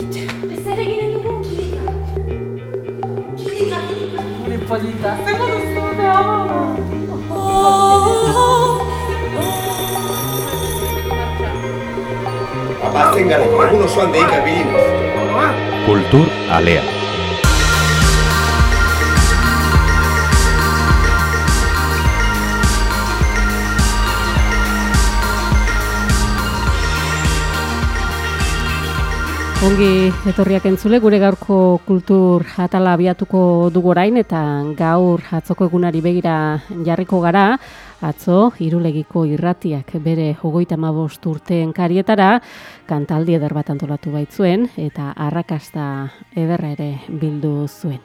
Ez ere ginen dugu kilika. Kilika, kilika. Gure polita, zer duzu da? Abatzen gara, egun osoan deika bilin. Kultur Alea. Ongi etorriak entzule, gure gaurko kultur atala abiatuko dugu orain eta gaur atzoko egunari begira jarriko gara, atzo irulegiko irratiak bere hogeita mabost urteen karietara, kantaldi eder bat antolatu baitzuen eta arrakasta ederra ere bildu zuen.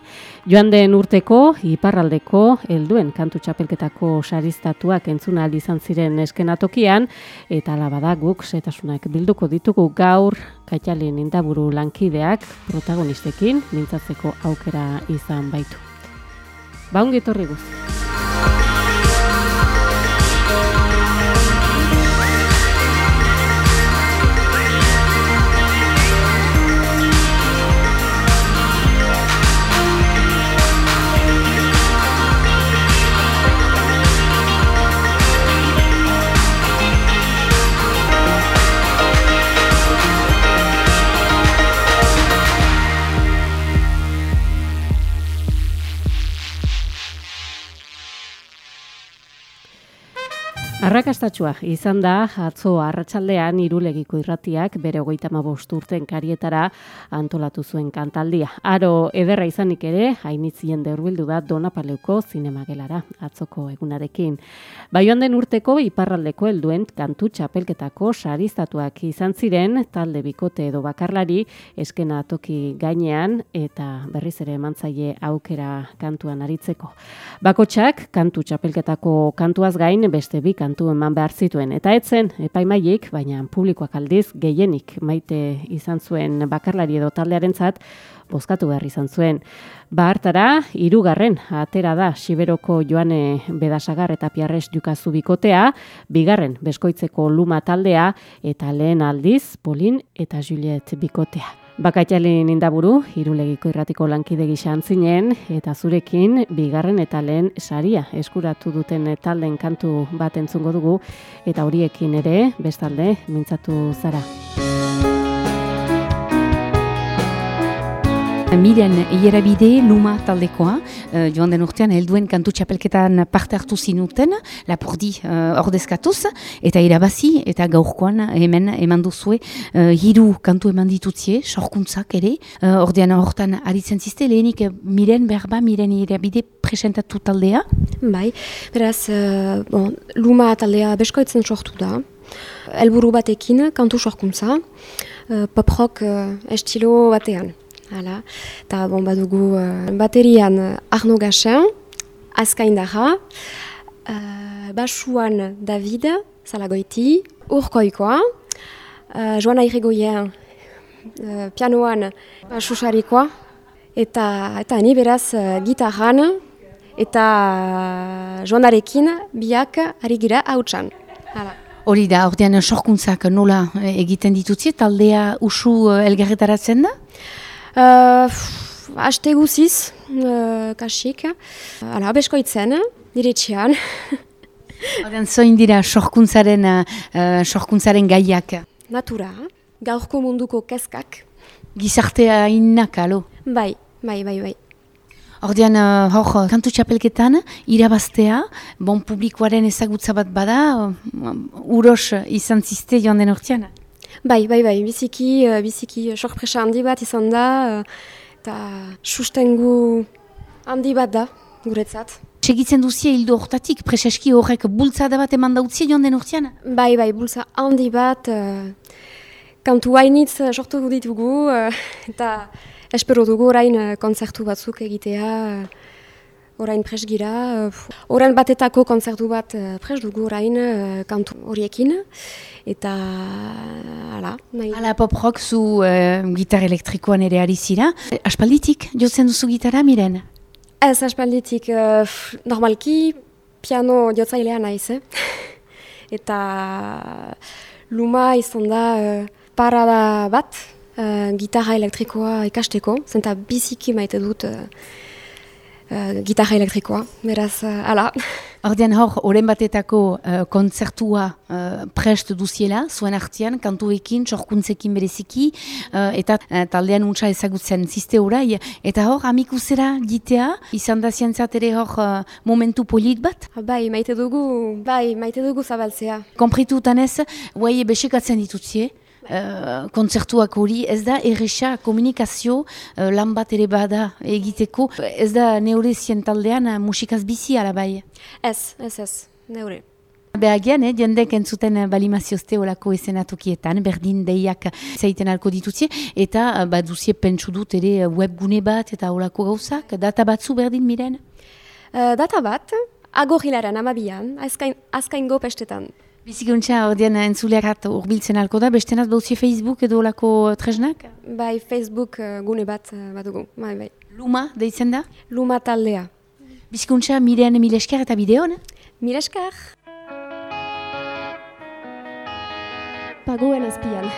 Joan den urteko, iparraldeko, helduen kantu txapelketako saristatuak entzuna izan ziren eskenatokian, eta alabada guk setasunak bilduko ditugu gaur kaitalen indaburu lankideak protagonistekin mintzatzeko aukera izan baitu. Baungi etorri guzti. Arrakastatxua izan da atzo arratsaldean irulegiko irratiak bere hogeita mabost karietara antolatu zuen kantaldia. Aro ederra izanik ere, hainitzien deurbildu da Donapaleuko zinemagelara atzoko egunarekin. Baioan den urteko iparraldeko helduen kantu txapelketako saristatuak izan ziren talde bikote edo bakarlari eskena toki gainean eta berriz ere emantzaile aukera kantuan aritzeko. Bakotxak kantu txapelketako kantuaz gain beste bi kantu eman behar zituen. Eta etzen, epaimaiek, baina publikoak aldiz, gehienik maite izan zuen bakarlari edo taldearentzat bozkatu behar izan zuen. Ba hartara, irugarren, atera da, Siberoko joane bedasagar eta piarres jukazu bikotea, bigarren, beskoitzeko luma taldea, eta lehen aldiz, Polin eta Juliet bikotea. Bakaitalen indaburu, irulegiko irratiko lankide gisa zinen, eta zurekin bigarren eta lehen saria eskuratu duten talden kantu bat entzungo dugu, eta horiekin ere, bestalde, mintzatu zara. Miren Ierabide Luma taldekoa, uh, joan den urtean helduen kantu txapelketan parte hartu zinuten, lapurdi uh, ordezkatuz, eta irabazi, eta gaurkoan hemen eman duzue uh, hiru kantu eman ditutzie, sorkuntzak ere, uh, ordean hortan aritzen ziste, lehenik Miren berba, Miren Ierabide presentatu taldea? Bai, beraz, uh, bon, Luma taldea beskoitzen sortu da, helburu batekin, kantu sorkuntza, uh, pop rock uh, estilo batean. Hala, eta bon, badugu uh, baterian Arno Gachen, Azkaindarra, uh, basuan David, Zalagoiti, Urkoikoa, uh, Joana Irigoyen, uh, pianoan Basusarikoa, eta, eta ni beraz uh, gitarran, eta Joanarekin biak ari gira hautsan. Hala. Hori da, ordean sorkuntzak nola egiten ditutzie, taldea usu elgarretaratzen da? Uh, Aste guziz, uh, kasik. Hala, beskoitzen, diretxean. Horren zoin dira sorkuntzaren, uh, sorkuntzaren gaiak? Natura, gaurko munduko kezkak. Gizartea innak, alo? Bai, bai, bai, bai. Ordean, uh, hor, kantu txapelketan, irabaztea, bon publikoaren ezagutza bat bada, uh, uros izan ziste joan den urtean? Bai, bai, bai, biziki, uh, biziki sorpresa handi bat izan da, eta sustengu handi bat da, guretzat. Segitzen duzie hildo hortatik, preseski horrek bultzada bat eman dautzie joan den urtean? Bai, bai, bultza handi bat, uh, kantu hainitz sortu ditugu, uh, eta espero dugu orain uh, konzertu batzuk egitea, orain pres gira, uh, orain batetako konzertu bat uh, pres dugu orain uh, kantu horiekin, eta hala. nahi. Hala pop rock zu uh, gitar elektrikoan ere ari zira. Aspalditik jotzen duzu gitara, miren? Ez aspalditik uh, normalki piano jotzailea naiz, eh? eta luma izan da uh, parada bat, uh, gitarra elektrikoa ikasteko, zenta biziki maite dut uh, uh, gitarra elektrikoa, beraz, uh, ala. Ordean hor, oren batetako uh, kontzertua uh, prest duziela, zuen artian, kantuekin, sorkuntzekin bereziki, uh, eta uh, taldean untsa ezagutzen ziste orai, eta hor, amikuzera gitea, izan da zientzat ere hor uh, momentu polit bat? Bai, maite dugu, bai, maite dugu zabaltzea. Kompritu utanez, guai besekatzen ditutzie, Uh, kontzertuak hori, ez da erresa komunikazio uh, lan bat ere bada egiteko, ez da neure taldean uh, musikaz bizi bai. Ez, ez, ez, neure. Behagian, eh, jendek entzuten balimaziozte olako esenatokietan, berdin deiak zaiten alko ditutzie, eta baduzie pentsu dut ere webgune bat eta olako gauzak, data batzu berdin miren? Uh, data bat, agorrilaren amabian, azkain, azkain gopestetan. Bizikuntza, ordean entzuleak urbiltzen alko da, bestenaz bauzi Facebook edo lako tresnak? Bai, Facebook uh, gune bat uh, bat dugu, bai, bai. Luma, deitzen da? Luma taldea. Bizikuntza, mirean mileskar eta bideon? Mileskar! Paguen azpian.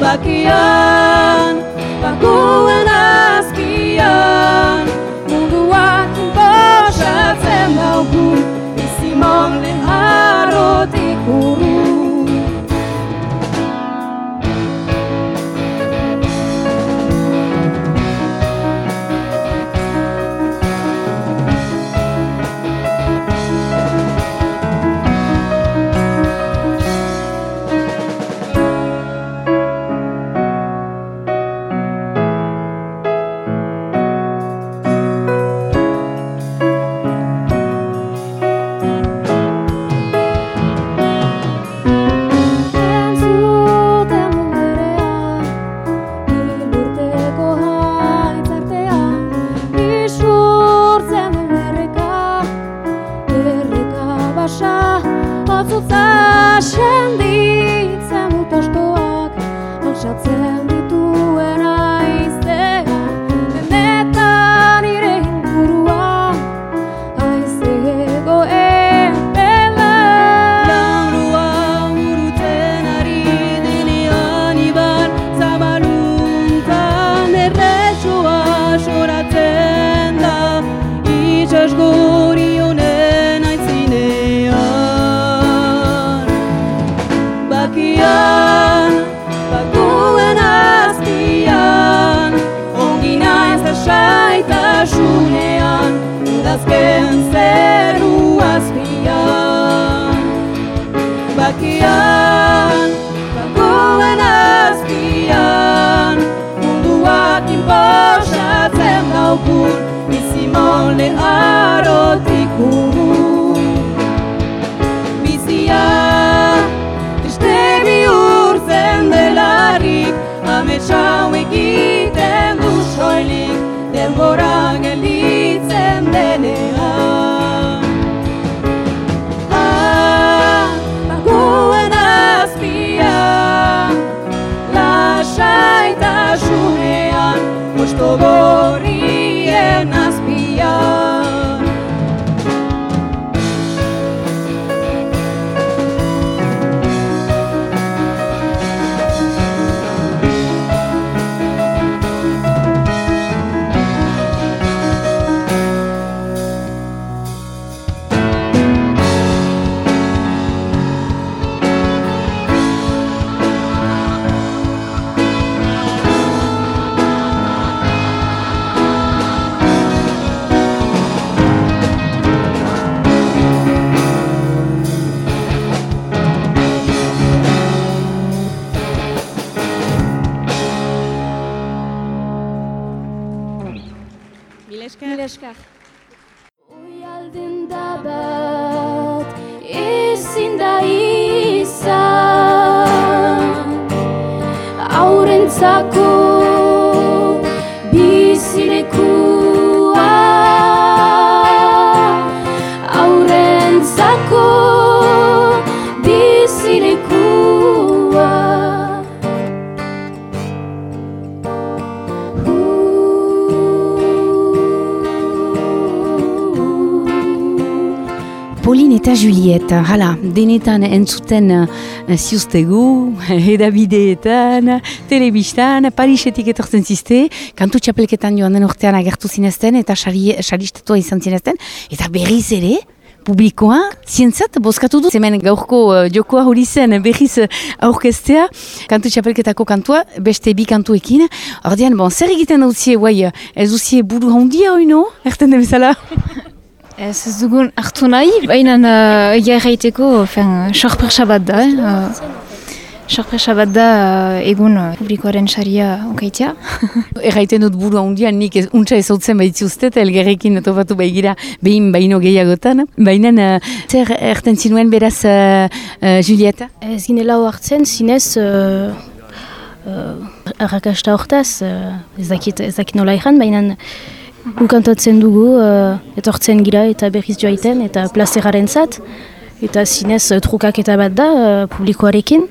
Bakian, bakuen daukun bizi maune arotik Bizia triste bihurtzen delarik ametsa hau egiten du soilik denbora geli Mila eskar. Oialdin da bat ezin da izan Aurentzako eta Juliet, hala, denetan entzuten uh, ziuztegu, edabideetan, telebistan, Parisetik etortzen zizte, kantu txapelketan joan den urtean agertu zinezten, eta sari- saristatu izan zinezten, eta berriz ere, publikoa, zientzat, bozkatu du. Hemen gaurko uh, jokoa hori zen berriz uh, aurkeztea, kantu txapelketako kantua, beste bi kantuekin. Ordean, bon, zer egiten dauzie, guai, ez duzie buru handia oino, erten den bezala? Ez ez dugun hartu nahi, baina uh, egia erraiteko, fen, sorpresa bat da, eh? uh, sorpresa bat da uh, egun uh, publikoaren saria okaitea. Erraiten dut buru handian nik ez, untsa ezautzen baitziuzte eta elgerrekin topatu baigira behin baino gehiagotan. Baina uh, zer erten zinuen beraz uh, uh, Julieta? Ez ginela hartzen zinez uh, uh, arrakasta hortaz, uh, ez dakit, ez dakit nola ikan, baina gu kantatzen dugu, uh, etortzen gira eta berriz joaiten eta plazeraren zat, eta zinez uh, trukaketa bat da uh, publikoarekin.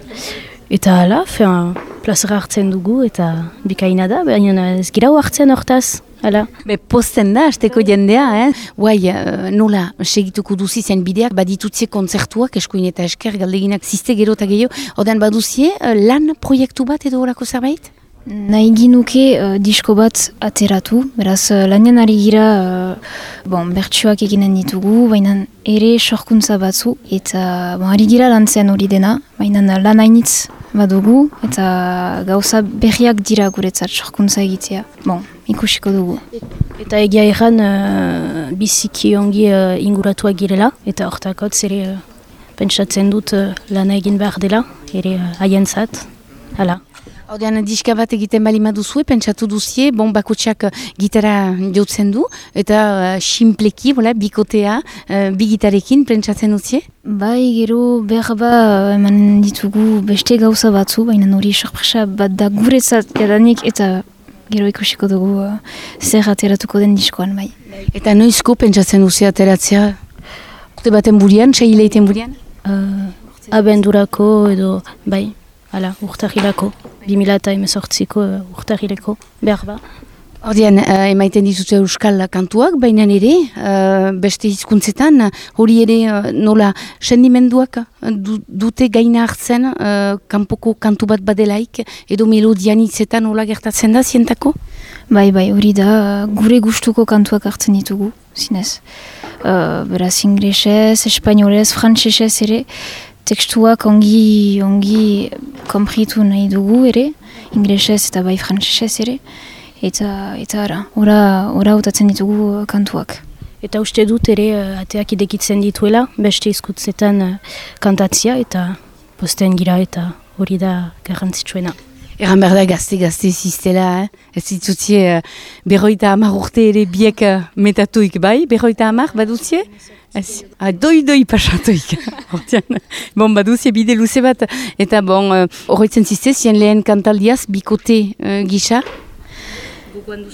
Eta fean, plazera hartzen dugu eta bikaina da, baina ez gira hartzen hortaz. Hala. Be, posten da, azteko jendea, eh? Guai, nola segituko duzi zen bideak, baditutze kontzertuak, eskuin eta esker, galdeginak ziste gero eta gehiago, odan baduzie, lan proiektu bat edo horako zerbait? Nahi ginuke uh, disko bat ateratu, beraz uh, lanean ari gira uh, bon, bertsuak eginen ditugu, baina ere sorkuntza batzu, eta bon, ari gira lantzean hori dena, baina lan hainitz badugu, eta gauza berriak dira guretzat sorkuntza egitea. Bon, ikusiko dugu. Eta egia erran uh, biziki ongi uh, inguratuak girela, eta hortakotz ere uh, pentsatzen dut uh, lana egin behar dela, ere uh, haientzat, hala. Ordean, diska bat egiten bali maduzue, pentsatu duzie, bon, bakutsak uh, gitara jotzen du, eta uh, simpleki, bola, bikotea, uh, bi gitarekin, pentsatzen duzie? Bai, gero berba eman ditugu beste gauza batzu, baina hori sorpresa bat da guretzat jadanik eta gero ikusiko dugu uh, zer ateratuko den diskoan, bai. Eta noizko pentsatzen duzie ateratzea? Urte baten burian, sei hileiten burian? Uh, abendurako edo, bai, hala, urtahilako, 2000 eta emezortziko uh, urtahileko, berba. Ordean, uh, emaiten dituzte euskal kantuak, baina ere, uh, beste hizkuntzetan, hori ere uh, nola sendimenduak du, dute gaina hartzen uh, kanpoko kantu bat badelaik, edo melodian hitzetan nola gertatzen da zientako? Bai, bai, hori da, gure gustuko kantuak hartzen ditugu, zinez. Uh, beraz, inglesez, espainolez, frantsesez ere, tekstuak ongi, ongi kompritu nahi dugu ere, inglesez eta bai frantsesez ere, eta, eta ara, ora, ora utatzen ditugu kantuak. Eta uste dut ere uh, ateak idekitzen dituela, beste izkutzetan uh, kantatzia eta posten gira eta hori da garrantzitsuena. Eran behar da gazte-gazte ziztela, eh? ez ditutzie uh, berroita hamar urte ere biek metatuik bai, berroita hamar badutzie? Ez, doi-doi pasatuik. Hortian, bon, baduzie bide luze bat, eta bon, uh, horretzen zizte, zien lehen kantaldiaz, bikote uh, gisa,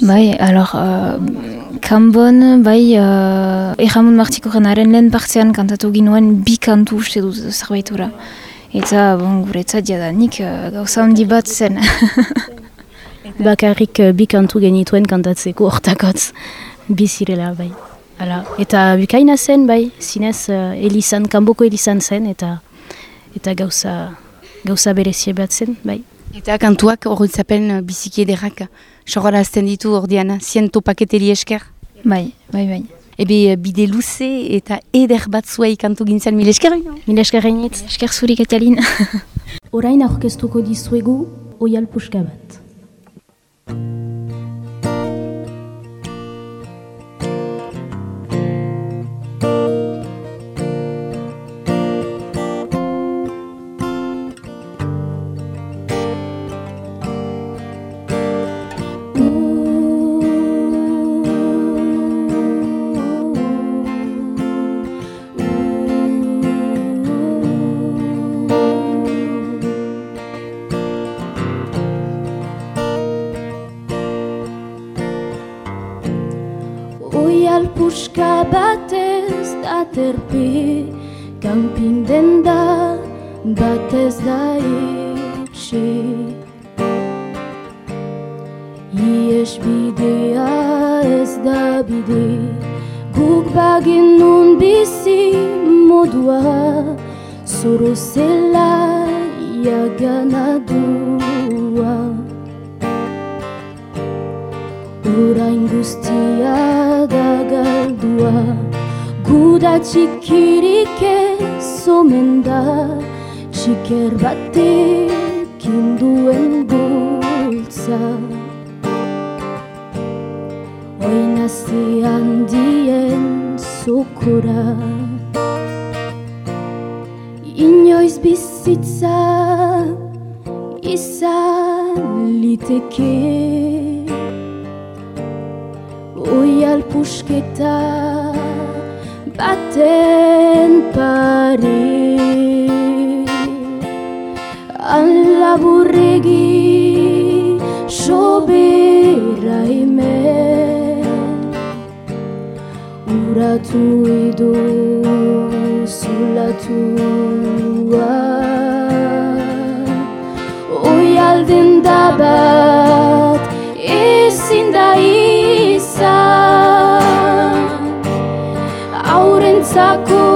Bai, alor, uh, kanbon, bai, uh, Erramon Martikorenaren lehen partean kantatu ginuen bi kantu uste dut zerbaitura. Eta, bon, guretzat jadanik uh, gauza handi bat zen. Bakarrik uh, bi kantu genituen kantatzeko hortakotz, bi zirela, bai. Hala. Eta bikaina zen, bai, zinez, uh, elizan, kanboko elizan zen, eta eta gauza, gauza berezie bat zen, bai. Eta kantuak horretzapen biziki ederrak sogarazten ditu ordean, zien topaketeri esker. Bai, bai, bai. Ebe bide luze eta eder bat zuei kantu gintzen mil esker. Mil esker gainitz. Esker zuri Katalin. Orain aurkeztuko dizuegu oial puska bat. Aterpe Kampin denda bat ez da etxe Ies bidea ez da bide Guk bagin nun bizi modua Zoro zela iagana dua. Orain guztia txikirik ez omen da Txiker batekin duen bultza Oinazte handien zokora Inoiz bizitza izan liteke Oial pusketa baten pare Alaburregi sobera hemen Uratu edo zulatua Aurentzako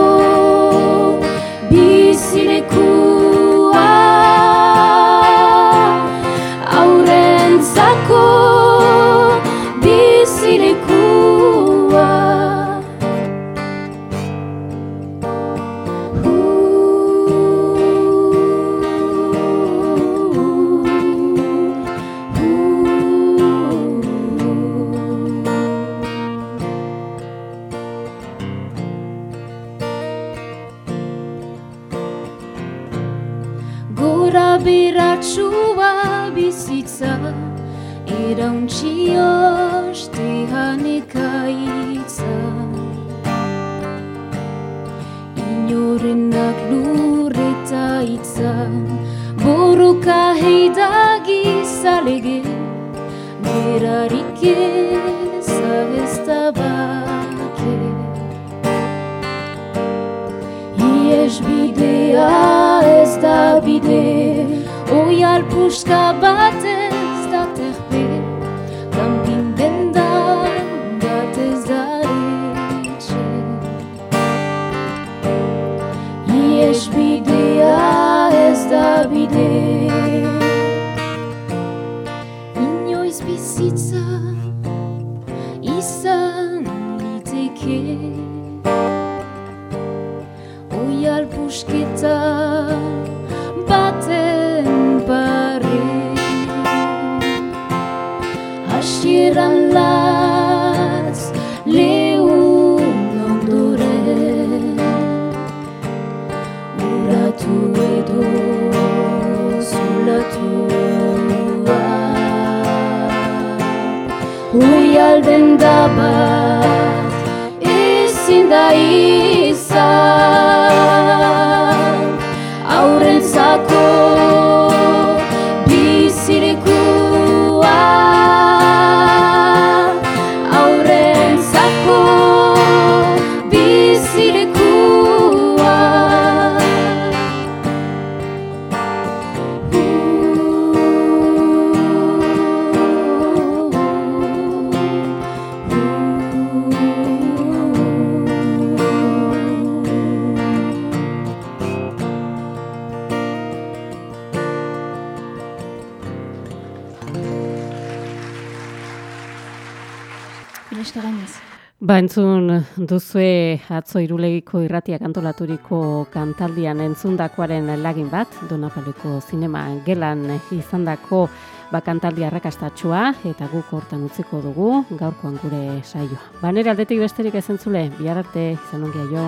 Gora beratsua bizitza Erauntzi ostean ekaitza Inorenak lurreta itza Borroka heida gizalege Berarik ez abesta Ies bidea ez da bide Oial puska bat duzue atzo irulegiko irratiak antolaturiko kantaldian entzundakoaren lagin bat, Donapaleko zinema gelan izandako ba, kantaldi arrakastatxua, eta guk hortan utziko dugu, gaurkoan gure saioa. Ba, nire aldetik besterik ez entzule, bihar arte, izan ongia jo.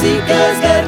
seekers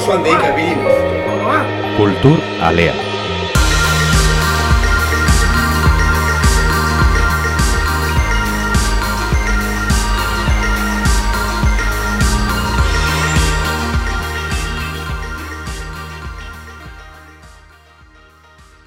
Oso handeik abili. Kultur alea.